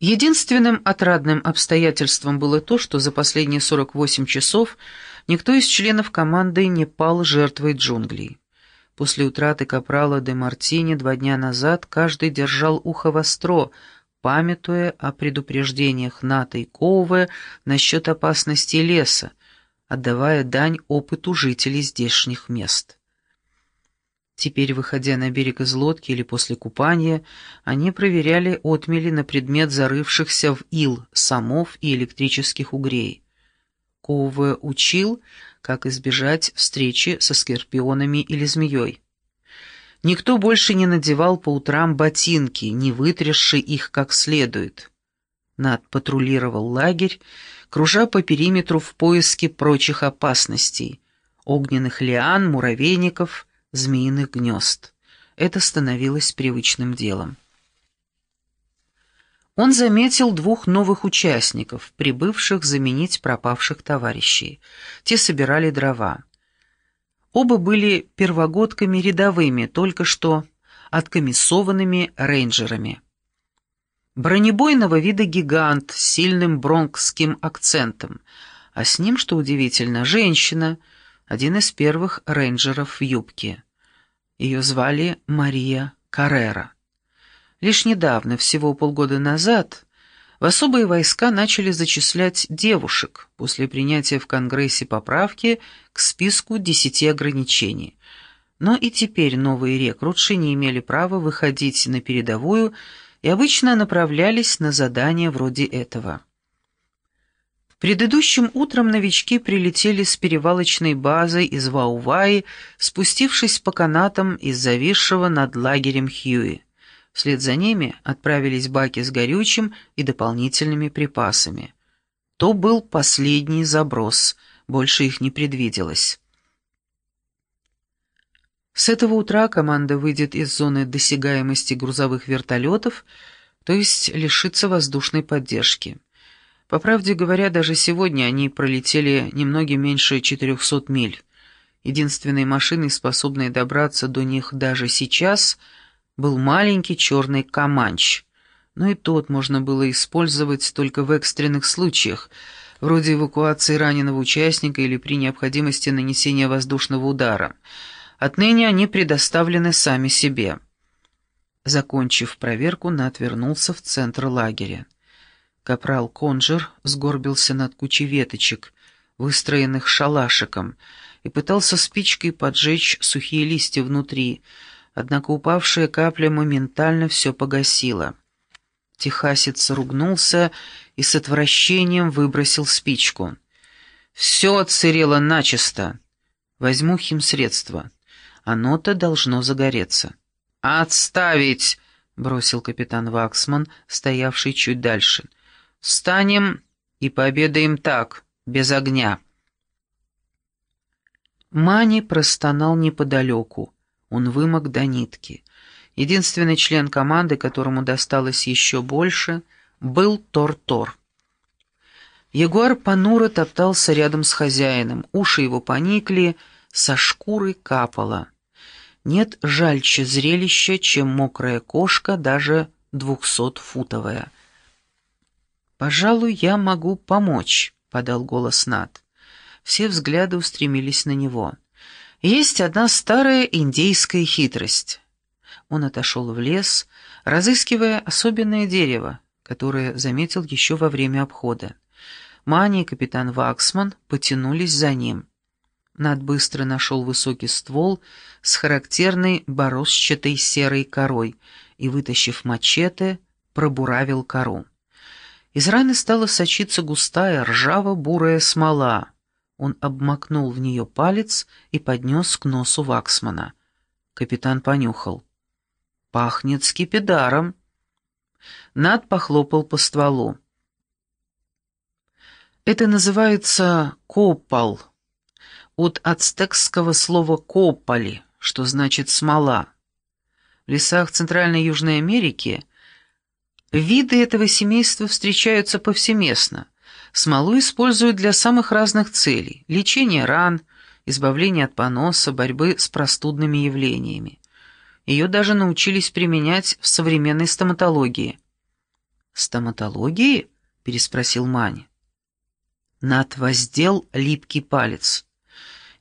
Единственным отрадным обстоятельством было то, что за последние 48 часов никто из членов команды не пал жертвой джунглей. После утраты капрала де Мартини два дня назад каждый держал ухо востро, памятуя о предупреждениях Ната и Коуве насчет опасности леса, отдавая дань опыту жителей здешних мест. Теперь, выходя на берег из лодки или после купания, они проверяли отмели на предмет зарывшихся в ил самов и электрических угрей. Коуве учил, как избежать встречи со скорпионами или змеей. Никто больше не надевал по утрам ботинки, не вытрясши их как следует. Над патрулировал лагерь, кружа по периметру в поиске прочих опасностей — огненных лиан, муравейников — змеиных гнезд. Это становилось привычным делом. Он заметил двух новых участников, прибывших заменить пропавших товарищей. Те собирали дрова. Оба были первогодками рядовыми, только что откомиссованными рейнджерами. Бронебойного вида гигант с сильным бронкским акцентом, а с ним, что удивительно, женщина — один из первых рейнджеров в юбке. Ее звали Мария Каррера. Лишь недавно, всего полгода назад, в особые войска начали зачислять девушек после принятия в Конгрессе поправки к списку десяти ограничений. Но и теперь новые рекрутши не имели права выходить на передовую и обычно направлялись на задания вроде этого. Предыдущим утром новички прилетели с перевалочной базой из Вауваи, спустившись по канатам из зависшего над лагерем Хьюи. Вслед за ними отправились баки с горючим и дополнительными припасами. То был последний заброс, больше их не предвиделось. С этого утра команда выйдет из зоны досягаемости грузовых вертолетов, то есть лишится воздушной поддержки. По правде говоря, даже сегодня они пролетели немного меньше 400 миль. Единственной машиной, способной добраться до них даже сейчас, был маленький черный «Каманч». Но и тот можно было использовать только в экстренных случаях, вроде эвакуации раненого участника или при необходимости нанесения воздушного удара. Отныне они предоставлены сами себе. Закончив проверку, Нат вернулся в центр лагеря. Капрал Конжер сгорбился над кучей веточек, выстроенных шалашиком, и пытался спичкой поджечь сухие листья внутри, однако упавшая капля моментально все погасила. Техасец ругнулся и с отвращением выбросил спичку. «Все отсырело начисто. Возьму химсредство. Оно-то должно загореться». «Отставить!» — бросил капитан Ваксман, стоявший чуть дальше — Встанем и пообедаем так, без огня». Мани простонал неподалеку. Он вымок до нитки. Единственный член команды, которому досталось еще больше, был Тор-Тор. Ягуар понуро топтался рядом с хозяином, уши его поникли, со шкуры капало. Нет жальче зрелища, чем мокрая кошка, даже двухсотфутовая. «Пожалуй, я могу помочь», — подал голос Над. Все взгляды устремились на него. «Есть одна старая индейская хитрость». Он отошел в лес, разыскивая особенное дерево, которое заметил еще во время обхода. Мани и капитан Ваксман потянулись за ним. Над быстро нашел высокий ствол с характерной борозчатой серой корой и, вытащив мачете, пробуравил кору. Из раны стала сочиться густая, ржаво-бурая смола. Он обмакнул в нее палец и поднес к носу Ваксмана. Капитан понюхал. «Пахнет скипидаром». Над похлопал по стволу. «Это называется копал, от ацтекского слова «копали», что значит «смола». В лесах Центральной Южной Америки Виды этого семейства встречаются повсеместно. Смолу используют для самых разных целей – лечения ран, избавления от поноса, борьбы с простудными явлениями. Ее даже научились применять в современной стоматологии. «Стоматологии?» — переспросил Мани. Над воздел липкий палец.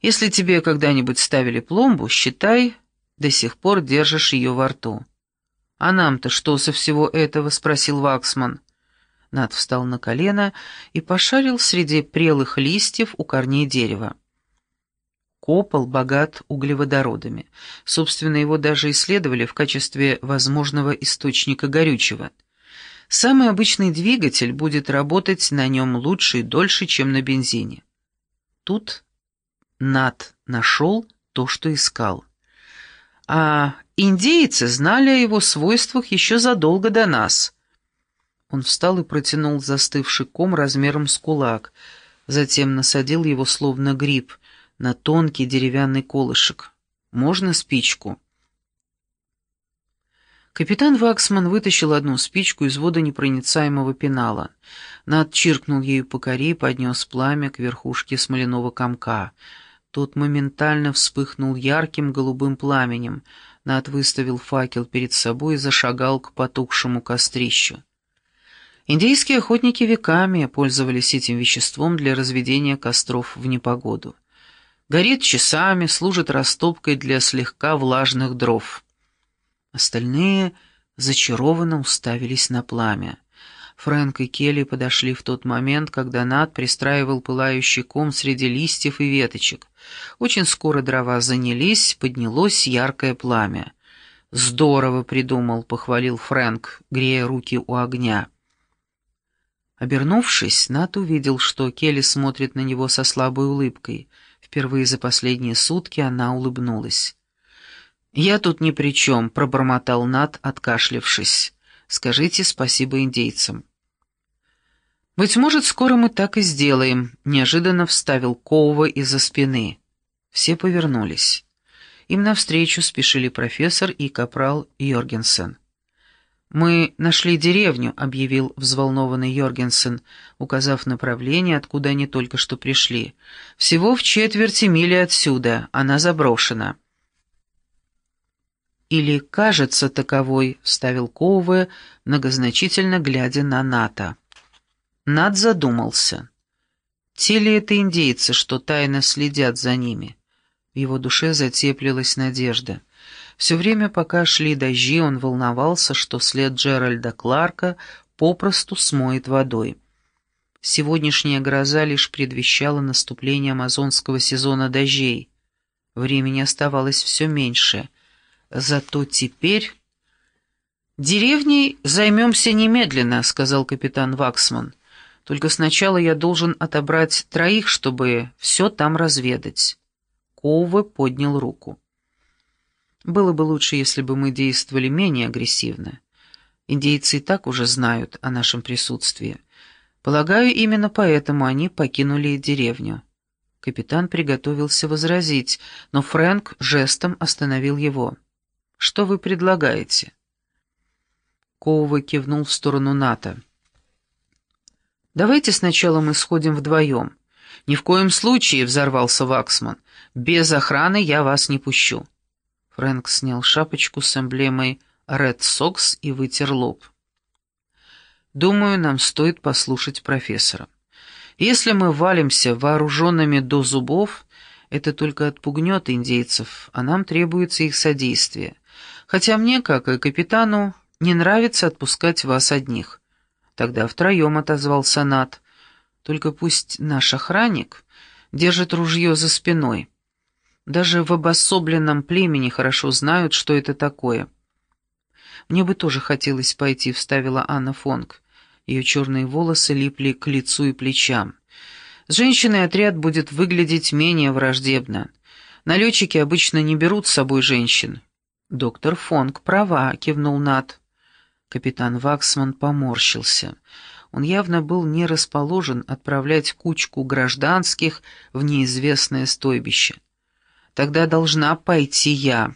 «Если тебе когда-нибудь ставили пломбу, считай, до сих пор держишь ее во рту». «А нам-то что со всего этого?» — спросил Ваксман. Над встал на колено и пошарил среди прелых листьев у корней дерева. Копол богат углеводородами. Собственно, его даже исследовали в качестве возможного источника горючего. Самый обычный двигатель будет работать на нем лучше и дольше, чем на бензине. Тут Над нашел то, что искал. А индейцы знали о его свойствах еще задолго до нас. Он встал и протянул застывший ком размером с кулак, затем насадил его словно гриб — на тонкий деревянный колышек. «Можно спичку?» Капитан Ваксман вытащил одну спичку из водонепроницаемого пенала. Над чиркнул ею по коре и поднес пламя к верхушке смоляного комка. Тот моментально вспыхнул ярким голубым пламенем. Над выставил факел перед собой и зашагал к потухшему кострищу. Индейские охотники веками пользовались этим веществом для разведения костров в непогоду. Горит часами, служит растопкой для слегка влажных дров. Остальные зачарованно уставились на пламя. Фрэнк и Келли подошли в тот момент, когда Над пристраивал пылающий ком среди листьев и веточек. Очень скоро дрова занялись, поднялось яркое пламя. «Здорово придумал», — похвалил Фрэнк, грея руки у огня. Обернувшись, Нат увидел, что Келли смотрит на него со слабой улыбкой — Впервые за последние сутки она улыбнулась. «Я тут ни при чем», — пробормотал Нат, откашлившись. «Скажите спасибо индейцам». «Быть может, скоро мы так и сделаем», — неожиданно вставил Коува из-за спины. Все повернулись. Им навстречу спешили профессор и капрал Йоргенсен. «Мы нашли деревню», — объявил взволнованный Йоргенсен, указав направление, откуда они только что пришли. «Всего в четверти мили отсюда. Она заброшена». «Или кажется таковой», — вставил Коуве, многозначительно глядя на Ната. Нат задумался. Те ли это индейцы, что тайно следят за ними? В его душе затеплилась надежда. Все время, пока шли дожди, он волновался, что след Джеральда Кларка попросту смоет водой. Сегодняшняя гроза лишь предвещала наступление амазонского сезона дождей. Времени оставалось все меньше. Зато теперь... «Деревней займемся немедленно», — сказал капитан Ваксман. «Только сначала я должен отобрать троих, чтобы все там разведать». Коуве поднял руку. Было бы лучше, если бы мы действовали менее агрессивно. Индейцы и так уже знают о нашем присутствии. Полагаю, именно поэтому они покинули деревню. Капитан приготовился возразить, но Фрэнк жестом остановил его. «Что вы предлагаете?» Коува кивнул в сторону НАТО. «Давайте сначала мы сходим вдвоем». «Ни в коем случае», — взорвался Ваксман. «Без охраны я вас не пущу». Фрэнк снял шапочку с эмблемой Red Sox и вытер лоб. «Думаю, нам стоит послушать профессора. Если мы валимся вооруженными до зубов, это только отпугнет индейцев, а нам требуется их содействие. Хотя мне, как и капитану, не нравится отпускать вас одних». Тогда втроем отозвался Нат. «Только пусть наш охранник держит ружье за спиной». Даже в обособленном племени хорошо знают, что это такое. «Мне бы тоже хотелось пойти», — вставила Анна Фонг. Ее черные волосы липли к лицу и плечам. «С женщиной отряд будет выглядеть менее враждебно. Налетчики обычно не берут с собой женщин». «Доктор Фонг права», — кивнул Нат. Капитан Ваксман поморщился. Он явно был не расположен отправлять кучку гражданских в неизвестное стойбище. Тогда должна пойти я.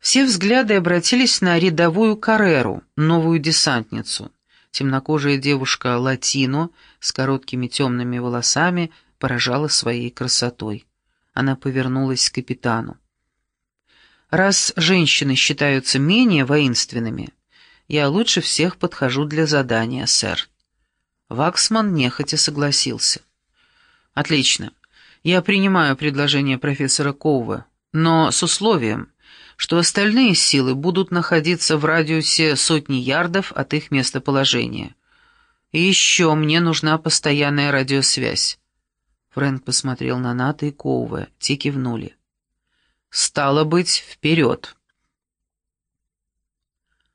Все взгляды обратились на рядовую Карреру, новую десантницу. Темнокожая девушка Латино с короткими темными волосами поражала своей красотой. Она повернулась к капитану. «Раз женщины считаются менее воинственными, Я лучше всех подхожу для задания, сэр». Ваксман нехотя согласился. «Отлично. Я принимаю предложение профессора Коува, но с условием, что остальные силы будут находиться в радиусе сотни ярдов от их местоположения. И еще мне нужна постоянная радиосвязь». Фрэнк посмотрел на Ната и Коува, те кивнули. «Стало быть, вперед!»